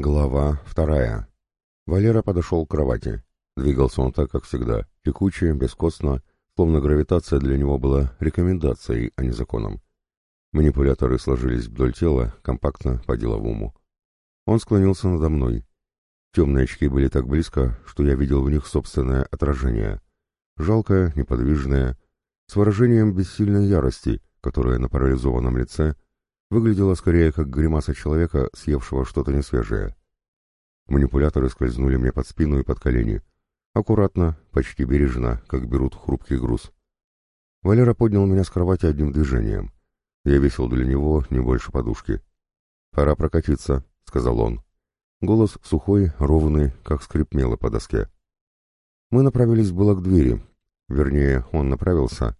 Глава вторая. Валера подошел к кровати. Двигался он так, как всегда, текуче, бескостно, словно гравитация для него была рекомендацией, а не законом. Манипуляторы сложились вдоль тела, компактно, по-деловому. Он склонился надо мной. Темные очки были так близко, что я видел в них собственное отражение. Жалкое, неподвижное, с выражением бессильной ярости, которое на парализованном лице — выглядело скорее как гримаса человека, съевшего что-то несвежее. Манипуляторы скользнули мне под спину и под колени. Аккуратно, почти бережно, как берут хрупкий груз. Валера поднял меня с кровати одним движением. Я весил для него не больше подушки. «Пора прокатиться», — сказал он. Голос сухой, ровный, как скрип мела по доске. Мы направились было к двери. Вернее, он направился,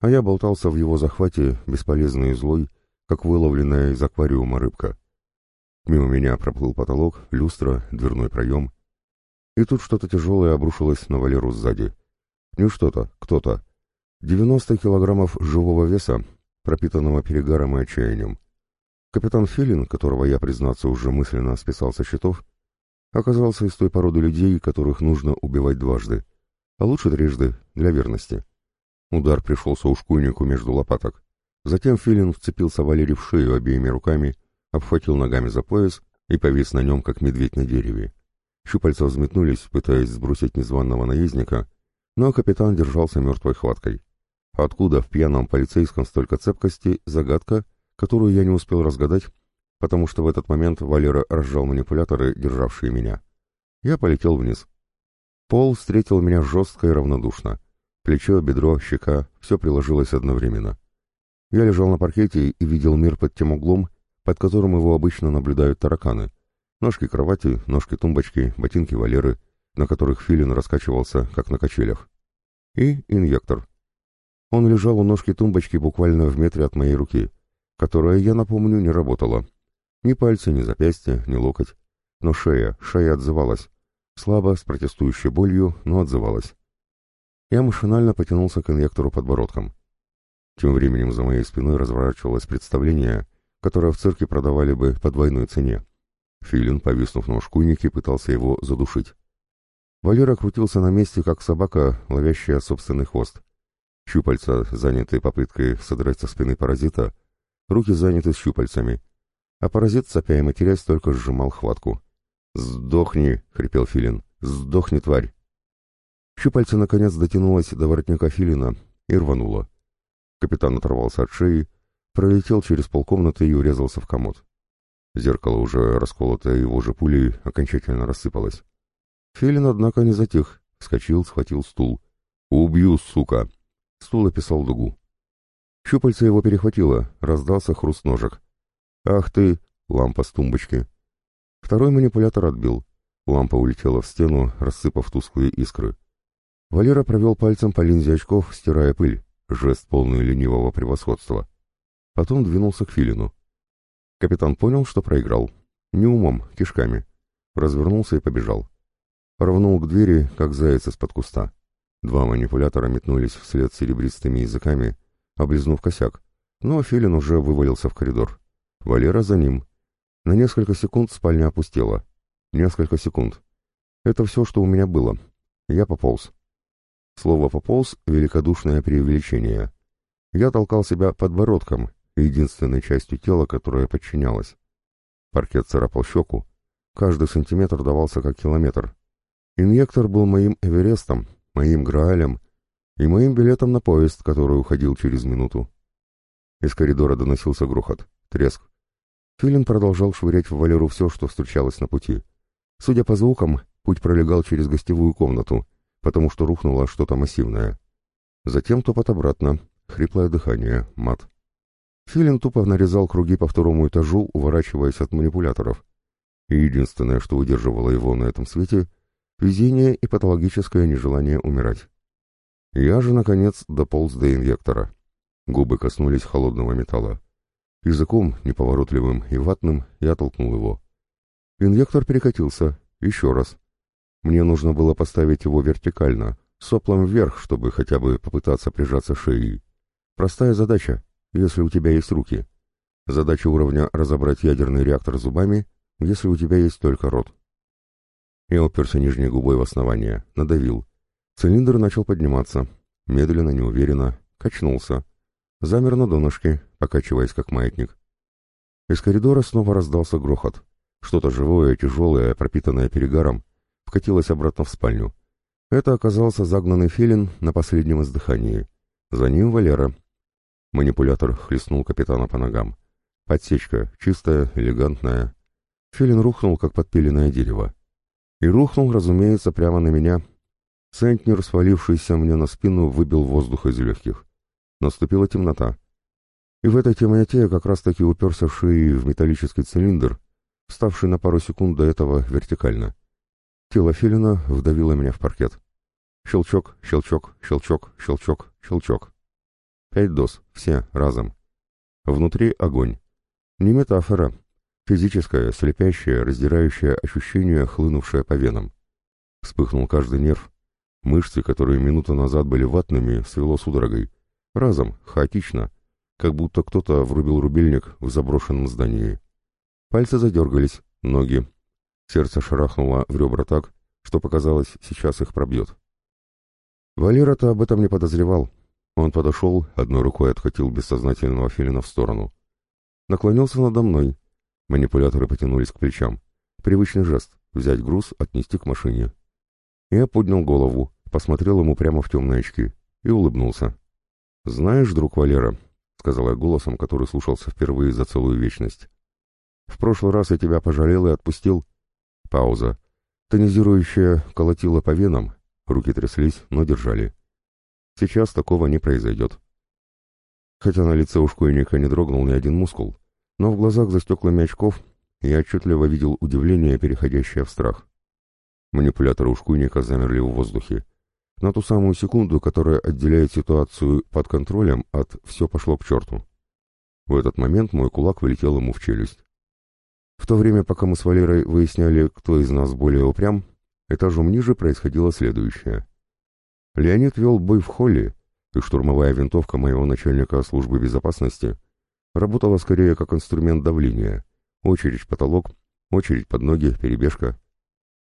а я болтался в его захвате, бесполезный и злой, как выловленная из аквариума рыбка. Мимо меня проплыл потолок, люстра, дверной проем. И тут что-то тяжелое обрушилось на Валеру сзади. Не что-то, кто-то. 90 килограммов живого веса, пропитанного перегаром и отчаянием. Капитан Филин, которого я, признаться, уже мысленно списал со счетов, оказался из той породы людей, которых нужно убивать дважды, а лучше трижды, для верности. Удар пришелся ушкуйнику между лопаток. Затем Филин вцепился Валере в шею обеими руками, обхватил ногами за пояс и повис на нем, как медведь на дереве. Щупальца взметнулись, пытаясь сбросить незваного наездника, но капитан держался мертвой хваткой. Откуда в пьяном полицейском столько цепкости — загадка, которую я не успел разгадать, потому что в этот момент Валера разжал манипуляторы, державшие меня. Я полетел вниз. Пол встретил меня жестко и равнодушно. Плечо, бедро, щека — все приложилось одновременно. Я лежал на паркете и видел мир под тем углом, под которым его обычно наблюдают тараканы. Ножки кровати, ножки тумбочки, ботинки Валеры, на которых Филин раскачивался, как на качелях. И инъектор. Он лежал у ножки тумбочки буквально в метре от моей руки, которая, я напомню, не работала. Ни пальцы, ни запястья, ни локоть. Но шея, шея отзывалась. Слабо, с протестующей болью, но отзывалась. Я машинально потянулся к инъектору подбородком. Тем временем за моей спиной разворачивалось представление, которое в цирке продавали бы по двойной цене. Филин, повиснув на ушкуйнике, пытался его задушить. Валера крутился на месте, как собака, ловящая собственный хвост. Щупальца, занятые попыткой содрать со спины паразита, руки заняты щупальцами, а паразит, цапя и матерясь, только сжимал хватку. «Сдохни!» — хрипел Филин. «Сдохни, тварь!» Щупальце, наконец, дотянулось до воротника Филина и рвануло. Капитан оторвался от шеи, пролетел через полкомнаты и урезался в комод. Зеркало, уже расколотое его же пулей, окончательно рассыпалось. Филин, однако, не затих, вскочил, схватил стул. «Убью, сука!» Стул описал дугу. Щупальце его перехватило, раздался хруст ножек. «Ах ты!» — лампа с тумбочки. Второй манипулятор отбил. Лампа улетела в стену, рассыпав тусклые искры. Валера провел пальцем по линзе очков, стирая пыль жест полный ленивого превосходства. Потом двинулся к Филину. Капитан понял, что проиграл. Не умом, кишками. Развернулся и побежал. Рвнул к двери, как заяц из-под куста. Два манипулятора метнулись вслед серебристыми языками, облизнув косяк, но Филин уже вывалился в коридор. Валера за ним. На несколько секунд спальня опустела. Несколько секунд. Это все, что у меня было. Я пополз. Слово «пополз» — великодушное преувеличение. Я толкал себя подбородком, единственной частью тела, которая подчинялась. Паркет царапал щеку. Каждый сантиметр давался как километр. Инъектор был моим Эверестом, моим Граалем и моим билетом на поезд, который уходил через минуту. Из коридора доносился грохот, треск. Филин продолжал швырять в Валеру все, что встречалось на пути. Судя по звукам, путь пролегал через гостевую комнату, потому что рухнуло что-то массивное. Затем топот обратно, хриплое дыхание, мат. Филин тупо нарезал круги по второму этажу, уворачиваясь от манипуляторов. И единственное, что удерживало его на этом свете — везение и патологическое нежелание умирать. Я же, наконец, дополз до инъектора. Губы коснулись холодного металла. Языком, неповоротливым и ватным, я толкнул его. Инъектор перекатился. Еще раз. Мне нужно было поставить его вертикально, соплом вверх, чтобы хотя бы попытаться прижаться шеей. Простая задача, если у тебя есть руки. Задача уровня разобрать ядерный реактор зубами если у тебя есть только рот. Я уперся нижней губой в основание, надавил. Цилиндр начал подниматься, медленно, неуверенно, качнулся. Замер на донышке, покачиваясь как маятник. Из коридора снова раздался грохот. Что-то живое, тяжелое, пропитанное перегаром, вкатилось обратно в спальню. Это оказался загнанный филин на последнем издыхании. За ним Валера. Манипулятор хлестнул капитана по ногам. Подсечка, чистая, элегантная. Филин рухнул, как подпиленное дерево. И рухнул, разумеется, прямо на меня. Центнер, свалившийся мне на спину, выбил воздух из легких. Наступила темнота. И в этой темноте я как раз-таки уперся шеей в металлический цилиндр, ставший на пару секунд до этого вертикально. Тело Филина вдавило меня в паркет. Щелчок, щелчок, щелчок, щелчок, щелчок. Пять доз, все, разом. Внутри огонь. Не метафора. Физическое, слепящее, раздирающее ощущение, хлынувшее по венам. Вспыхнул каждый нерв. Мышцы, которые минуту назад были ватными, свело судорогой. Разом, хаотично, как будто кто-то врубил рубильник в заброшенном здании. Пальцы задергались, ноги. Сердце шарахнуло в ребра так, что показалось, сейчас их пробьет. Валера-то об этом не подозревал. Он подошел, одной рукой отхватил бессознательного филина в сторону. Наклонился надо мной. Манипуляторы потянулись к плечам. Привычный жест — взять груз, отнести к машине. Я поднял голову, посмотрел ему прямо в темные очки и улыбнулся. «Знаешь, друг Валера», — сказал я голосом, который слушался впервые за целую вечность, — «в прошлый раз я тебя пожалел и отпустил». Пауза. Тонизирующая колотила по венам, Руки тряслись, но держали. Сейчас такого не произойдет. Хотя на лице у школьника не дрогнул ни один мускул, но в глазах за стеклами очков я отчетливо видел удивление, переходящее в страх. Манипуляторы ушкуйника замерли в воздухе. На ту самую секунду, которая отделяет ситуацию под контролем от «все пошло к черту». В этот момент мой кулак вылетел ему в челюсть. В то время, пока мы с Валерой выясняли, кто из нас более упрям, Этажом ниже происходило следующее. Леонид вел бой в холле, и штурмовая винтовка моего начальника службы безопасности работала скорее как инструмент давления. Очередь в потолок, очередь под ноги, перебежка.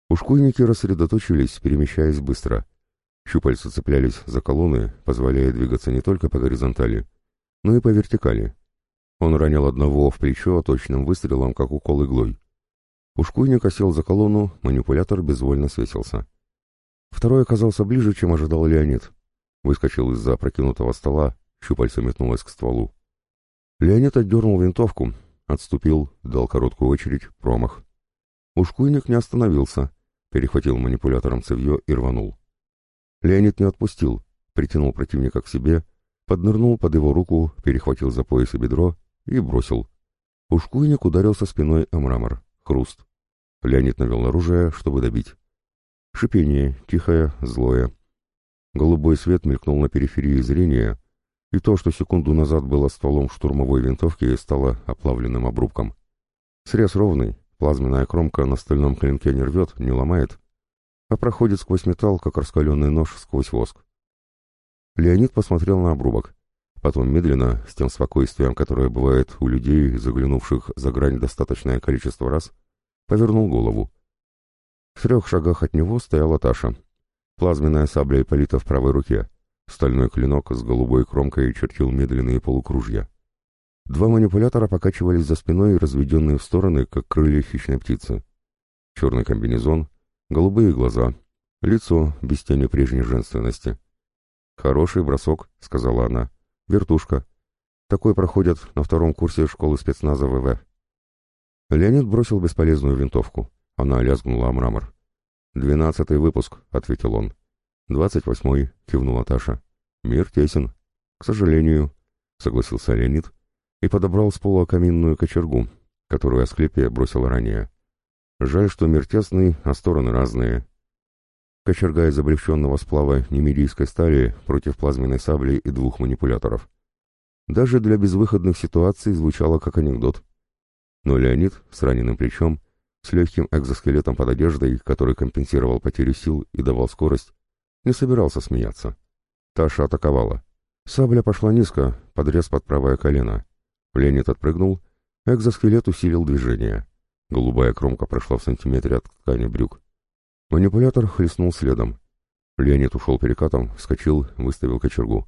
Ушкуйники рассредоточились, перемещаясь быстро. Щупальца цеплялись за колонны, позволяя двигаться не только по горизонтали, но и по вертикали. Он ранил одного в плечо точным выстрелом, как укол иглой. Ушкуйник осел за колонну, манипулятор безвольно свесился. Второй оказался ближе, чем ожидал Леонид. Выскочил из-за опрокинутого стола, щупальце метнулось к стволу. Леонид отдернул винтовку, отступил, дал короткую очередь, промах. Ушкуйник не остановился, перехватил манипулятором цевье и рванул. Леонид не отпустил, притянул противника к себе, поднырнул под его руку, перехватил за пояс и бедро и бросил. Ушкуйник ударился спиной о мрамор. Хруст. Леонид навел оружие, чтобы добить. Шипение, тихое, злое. Голубой свет мелькнул на периферии зрения, и то, что секунду назад было стволом штурмовой винтовки, стало оплавленным обрубком. Срез ровный, плазменная кромка на стальном клинке не рвет, не ломает, а проходит сквозь металл, как раскаленный нож сквозь воск. Леонид посмотрел на обрубок. Потом медленно, с тем спокойствием, которое бывает у людей, заглянувших за грань достаточное количество раз, повернул голову. В трех шагах от него стояла Таша. Плазменная сабля Ипполита в правой руке. Стальной клинок с голубой кромкой чертил медленные полукружья. Два манипулятора покачивались за спиной, разведенные в стороны, как крылья хищной птицы. Черный комбинезон, голубые глаза, лицо без тени прежней женственности. «Хороший бросок», — сказала она. «Вертушка. Такой проходят на втором курсе школы спецназа ВВ». Леонид бросил бесполезную винтовку. Она лязгнула о мрамор. «Двенадцатый выпуск», — ответил он. «Двадцать восьмой», — кивнула Таша. «Мир тесен». «К сожалению», — согласился Леонид и подобрал с пола каминную кочергу, которую Асклепия бросила ранее. «Жаль, что мир тесный, а стороны разные». Кочерга из облегченного сплава немедийской стали против плазменной сабли и двух манипуляторов. Даже для безвыходных ситуаций звучало как анекдот. Но Леонид с раненым плечом, с легким экзоскелетом под одеждой, который компенсировал потерю сил и давал скорость, не собирался смеяться. Таша атаковала. Сабля пошла низко, подрез под правое колено. Леонид отпрыгнул, экзоскелет усилил движение. Голубая кромка прошла в сантиметре от ткани брюк. Манипулятор хлестнул следом. Леонид ушел перекатом, вскочил, выставил кочергу.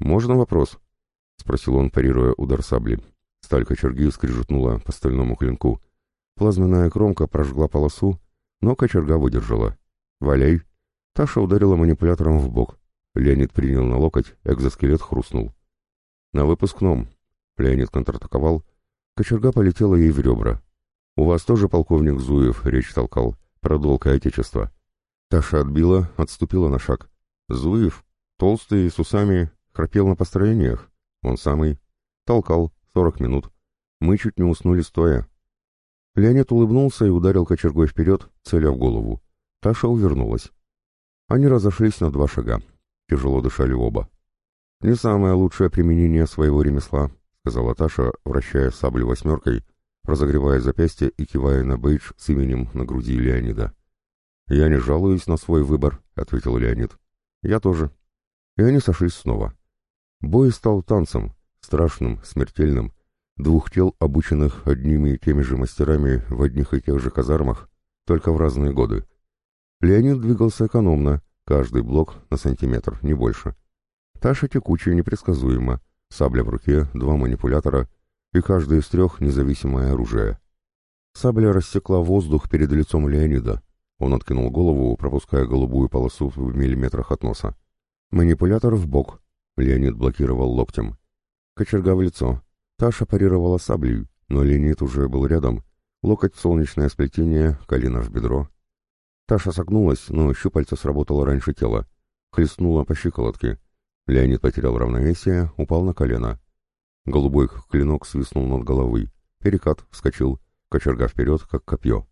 «Можно вопрос?» — спросил он, парируя удар сабли. Сталь кочерги скрижетнула по стальному клинку. Плазменная кромка прожгла полосу, но кочерга выдержала. «Валяй!» Таша ударила манипулятором в бок. Леонид принял на локоть, экзоскелет хрустнул. «На выпускном!» Леонид контратаковал. Кочерга полетела ей в ребра. «У вас тоже полковник Зуев речь толкал, про долг и отечество». Таша отбила, отступила на шаг. «Зуев? Толстый, с усами, храпел на построениях. Он самый. Толкал, сорок минут. Мы чуть не уснули стоя». Леонид улыбнулся и ударил кочергой вперед, целя в голову. Таша увернулась. Они разошлись на два шага. Тяжело дышали оба. «Не самое лучшее применение своего ремесла», — сказала Таша, вращая саблю восьмеркой, разогревая запястье и кивая на бейдж с именем на груди Леонида. «Я не жалуюсь на свой выбор», — ответил Леонид. «Я тоже». И они сошлись снова. Бой стал танцем, страшным, смертельным, двух тел, обученных одними и теми же мастерами в одних и тех же казармах, только в разные годы. Леонид двигался экономно, каждый блок на сантиметр, не больше. Таша текучая, непредсказуема, сабля в руке, два манипулятора, и каждый из трех независимое оружие. Сабля рассекла воздух перед лицом Леонида. Он откинул голову, пропуская голубую полосу в миллиметрах от носа. Манипулятор в бок. Леонид блокировал локтем. Кочерга в лицо. Таша парировала саблей, но Леонид уже был рядом. Локоть солнечное сплетение, колено в бедро. Таша согнулась, но щупальце сработало раньше тела. Хлестнула по щиколотке. Леонид потерял равновесие, упал на колено. Голубой клинок свистнул над головой. Перекат, вскочил. Кочерга вперед, как копье.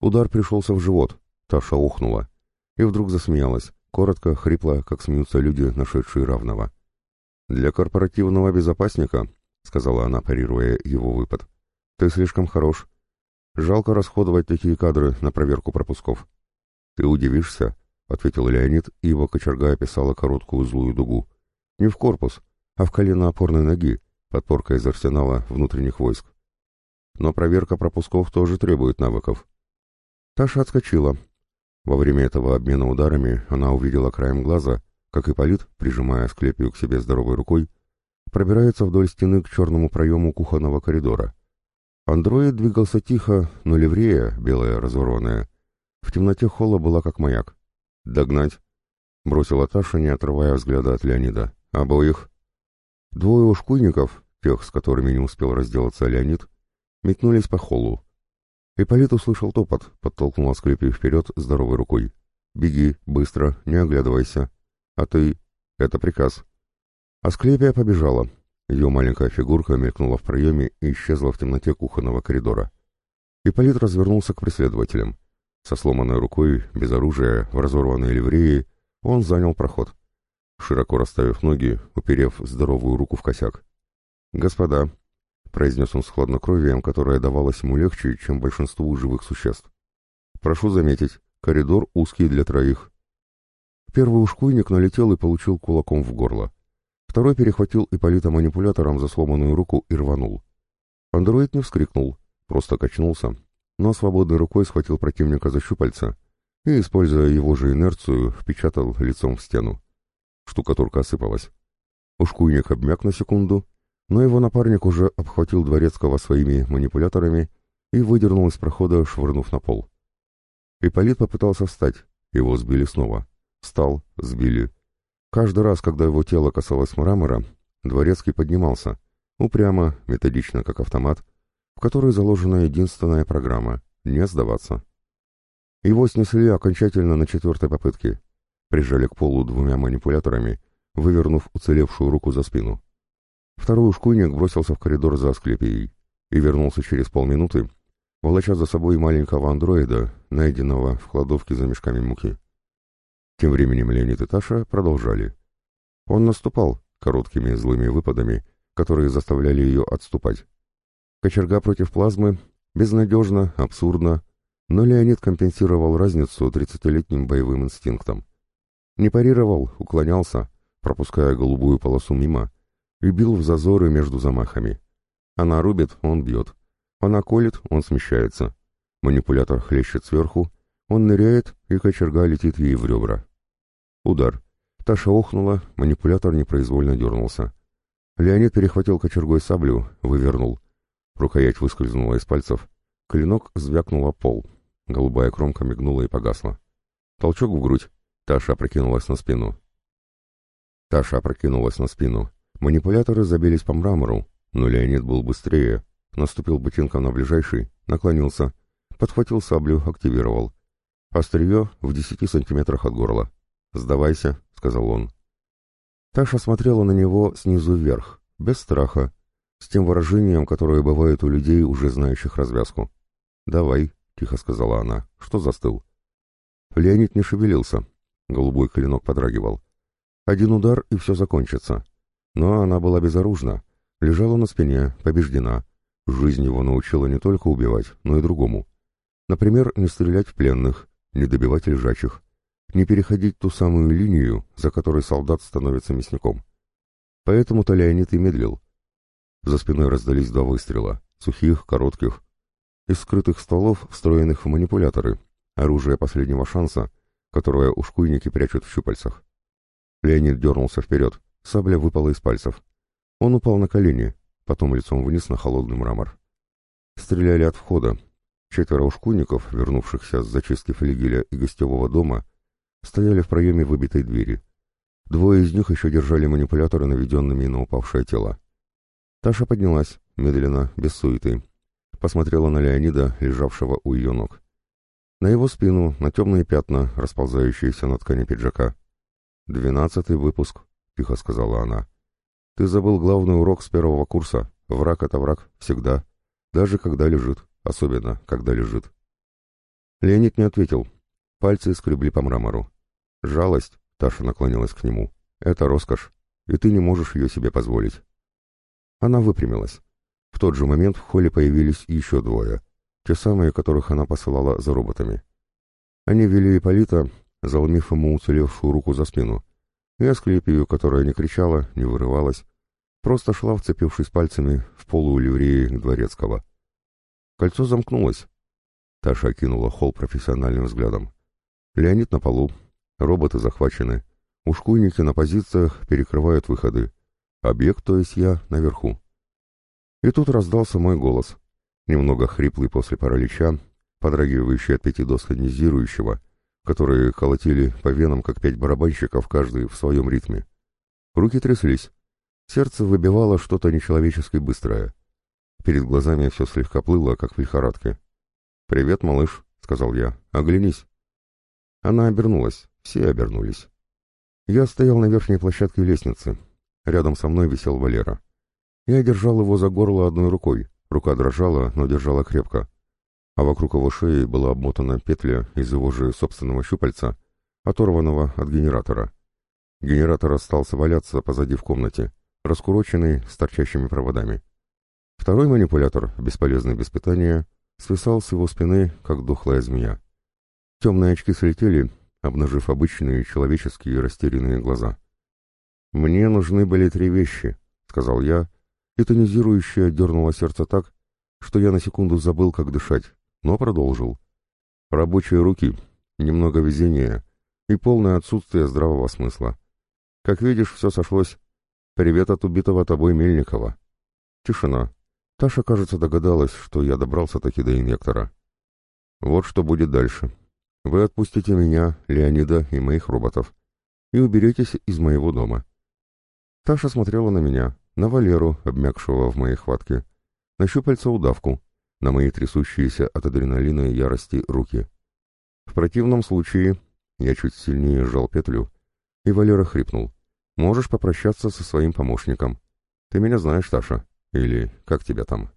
Удар пришелся в живот. Таша ухнула. И вдруг засмеялась. Коротко, хрипло, как смеются люди, нашедшие равного. «Для корпоративного безопасника», — сказала она, парируя его выпад, — «ты слишком хорош. Жалко расходовать такие кадры на проверку пропусков. Ты удивишься, — ответил Леонид, и его кочерга описала короткую злую дугу. Не в корпус, а в колено опорной ноги, подпорка из арсенала внутренних войск. Но проверка пропусков тоже требует навыков. Таша отскочила. Во время этого обмена ударами она увидела краем глаза, как Ипполит, прижимая склепию к себе здоровой рукой, пробирается вдоль стены к черному проему кухонного коридора. Андроид двигался тихо, но ливрея, белая, разорванная, в темноте холла была как маяк. «Догнать!» — бросила Таша, не отрывая взгляда от Леонида. «Обоих!» Двое ушкуйников, тех, с которыми не успел разделаться Леонид, метнулись по холлу. Ипполит услышал топот, подтолкнул Асклепию вперед здоровой рукой. «Беги, быстро, не оглядывайся. А ты...» «Это приказ». Асклепия побежала, ее маленькая фигурка мелькнула в проеме и исчезла в темноте кухонного коридора. Ипполит развернулся к преследователям. Со сломанной рукой, без оружия, в разорванной ливреи, он занял проход. Широко расставив ноги, уперев здоровую руку в косяк. «Господа», — произнес он с хладнокровием, которое давалось ему легче, чем большинству живых существ. «Прошу заметить, коридор узкий для троих». Первый ушкуйник налетел и получил кулаком в горло. Второй перехватил Ипполита манипулятором за сломанную руку и рванул. Андроид не вскрикнул, просто качнулся, но свободной рукой схватил противника за щупальца и, используя его же инерцию, впечатал лицом в стену. Штукатурка осыпалась. Ушкуйник обмяк на секунду, но его напарник уже обхватил Дворецкого своими манипуляторами и выдернул из прохода, швырнув на пол. Ипполит попытался встать, его сбили снова. Встал, сбили, Каждый раз, когда его тело касалось мрамора, Дворецкий поднимался, упрямо, методично, как автомат, в который заложена единственная программа — не сдаваться. Его снесли окончательно на четвертой попытке, прижали к полу двумя манипуляторами, вывернув уцелевшую руку за спину. Второй ушкуйник бросился в коридор за Асклепией и вернулся через полминуты, волоча за собой маленького андроида, найденного в кладовке за мешками муки. Тем временем Леонид и Таша продолжали. Он наступал короткими злыми выпадами, которые заставляли ее отступать. Кочерга против плазмы безнадежно, абсурдно, но Леонид компенсировал разницу тридцатилетним боевым инстинктом. Не парировал, уклонялся, пропуская голубую полосу мимо, и бил в зазоры между замахами. Она рубит, он бьет. Она колет, он смещается. Манипулятор хлещет сверху, он ныряет, и кочерга летит ей в ребра. Удар. Таша охнула, манипулятор непроизвольно дернулся. Леонид перехватил кочергой саблю, вывернул. Рукоять выскользнула из пальцев. Клинок звякнул о пол. Голубая кромка мигнула и погасла. Толчок в грудь. Таша опрокинулась на спину. Таша опрокинулась на спину. Манипуляторы забились по мрамору, но Леонид был быстрее. Наступил ботинком на ближайший, наклонился, подхватил саблю, активировал. Острие в десяти сантиметрах от горла. «Сдавайся», — сказал он. Таша смотрела на него снизу вверх, без страха, с тем выражением, которое бывает у людей, уже знающих развязку. «Давай», — тихо сказала она, — «что застыл?» Леонид не шевелился. Голубой клинок подрагивал. Один удар, и все закончится. Но она была безоружна, лежала на спине, побеждена. Жизнь его научила не только убивать, но и другому. Например, не стрелять в пленных, не добивать лежачих, не переходить ту самую линию, за которой солдат становится мясником. Поэтому-то Леонид и медлил. За спиной раздались два выстрела, сухих, коротких. Из скрытых стволов, встроенных в манипуляторы, оружие последнего шанса, которое ушкуйники прячут в щупальцах. Леонид дернулся вперед, сабля выпала из пальцев. Он упал на колени, потом лицом вниз на холодный мрамор. Стреляли от входа. Четверо ушкуйников, вернувшихся с зачистки флигеля и гостевого дома, стояли в проеме выбитой двери. Двое из них еще держали манипуляторы, наведенными на упавшее тело. Таша поднялась, медленно, без суеты. Посмотрела на Леонида, лежавшего у ее ног. На его спину, на темные пятна, расползающиеся на ткани пиджака. «Двенадцатый выпуск», — тихо сказала она. «Ты забыл главный урок с первого курса. Враг — это враг, всегда. Даже когда лежит, особенно, когда лежит». Леонид не ответил, Пальцы скребли по мрамору. «Жалость», — Таша наклонилась к нему, — «это роскошь, и ты не можешь ее себе позволить». Она выпрямилась. В тот же момент в холле появились еще двое, те самые, которых она посылала за роботами. Они вели Ипполита, заломив ему уцелевшую руку за спину, и Асклепию, которая не кричала, не вырывалась, просто шла, вцепившись пальцами в полу ливреи дворецкого. Кольцо замкнулось. Таша окинула холл профессиональным взглядом. Леонид на полу, роботы захвачены, ушкуйники на позициях перекрывают выходы. Объект, то есть я, наверху. И тут раздался мой голос, немного хриплый после паралича, подрагивающий от пяти дос тонизирующего, которые колотили по венам, как пять барабанщиков, каждый в своем ритме. Руки тряслись. Сердце выбивало что-то нечеловечески быстрое. Перед глазами все слегка плыло, как в лихорадке. «Привет, малыш», — сказал я. «Оглянись». Она обернулась, все обернулись. Я стоял на верхней площадке лестницы. Рядом со мной висел Валера. Я держал его за горло одной рукой. Рука дрожала, но держала крепко. А вокруг его шеи была обмотана петля из его же собственного щупальца, оторванного от генератора. Генератор остался валяться позади в комнате, раскуроченный с торчащими проводами. Второй манипулятор, бесполезный без питания, свисал с его спины, как дохлая змея. Темные очки слетели, обнажив обычные человеческие растерянные глаза. «Мне нужны были три вещи», — сказал я, и тонизирующее дернуло сердце так, что я на секунду забыл, как дышать, но продолжил. «Рабочие руки, немного везения и полное отсутствие здравого смысла. Как видишь, все сошлось. Привет от убитого тобой Мельникова». Тишина. Таша, кажется, догадалась, что я добрался таки до инъектора. Вот что будет дальше. Вы отпустите меня, Леонида и моих роботов и уберетесь из моего дома. Таша смотрела на меня, на Валеру, обмякшего в моей хватке, на щупальца удавку, на мои трясущиеся от адреналина и ярости руки. В противном случае я чуть сильнее сжал петлю, и Валера хрипнул. «Можешь попрощаться со своим помощником. Ты меня знаешь, Таша. Или как тебя там?»